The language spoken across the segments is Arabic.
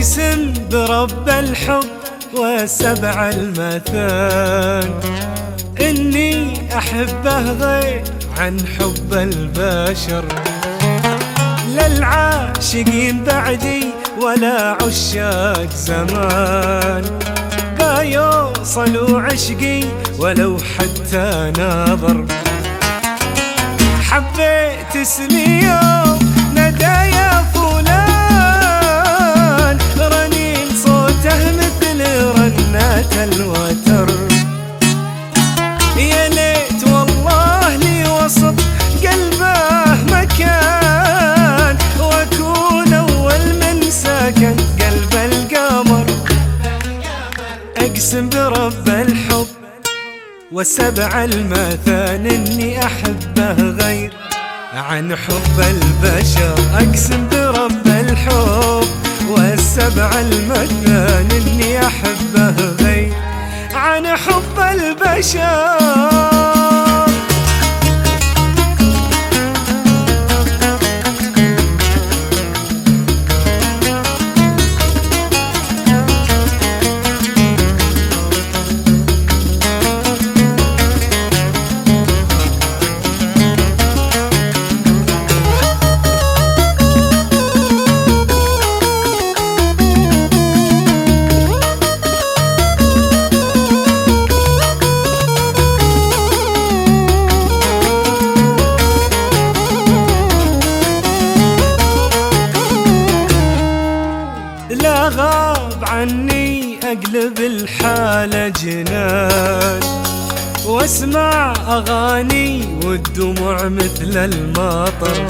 أقسم برب الحب والسبع المثان. إني أحبه غير عن حب البشر. للعاشقين بعدي ولا عشاق زمان. بيوصلوا عشقي ولو حتى ناظر. حبيت اسمي يوم والسبع المثان إني أحبه غير. عن حب البشر أقسم برب الحب. والسبع المثان إني أحبه غير. عن حب البشر عني أقلب الحالة جنان وأسمع أغاني والدموع مثل المطر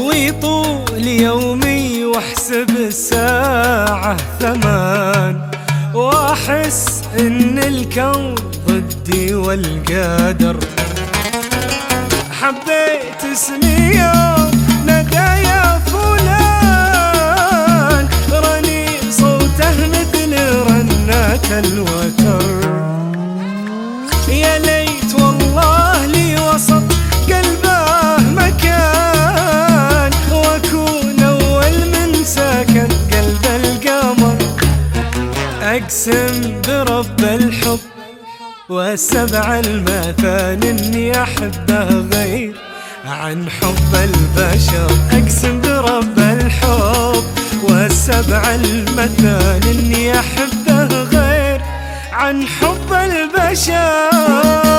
ويطول يومي وأحسب الساعة ثمان وأحس إن الكون ضدي والقدر. حبيت اسمي رنات الوتر. يا ليت والله لي وسط قلبه مكان وأكون أول من سكن قلب القمر. أقسم برب الحب والسبع المثان إني أحبه غير عن حب البشر. أقسم برب الحب والسبع المثان إني أحبه عن حب البشر.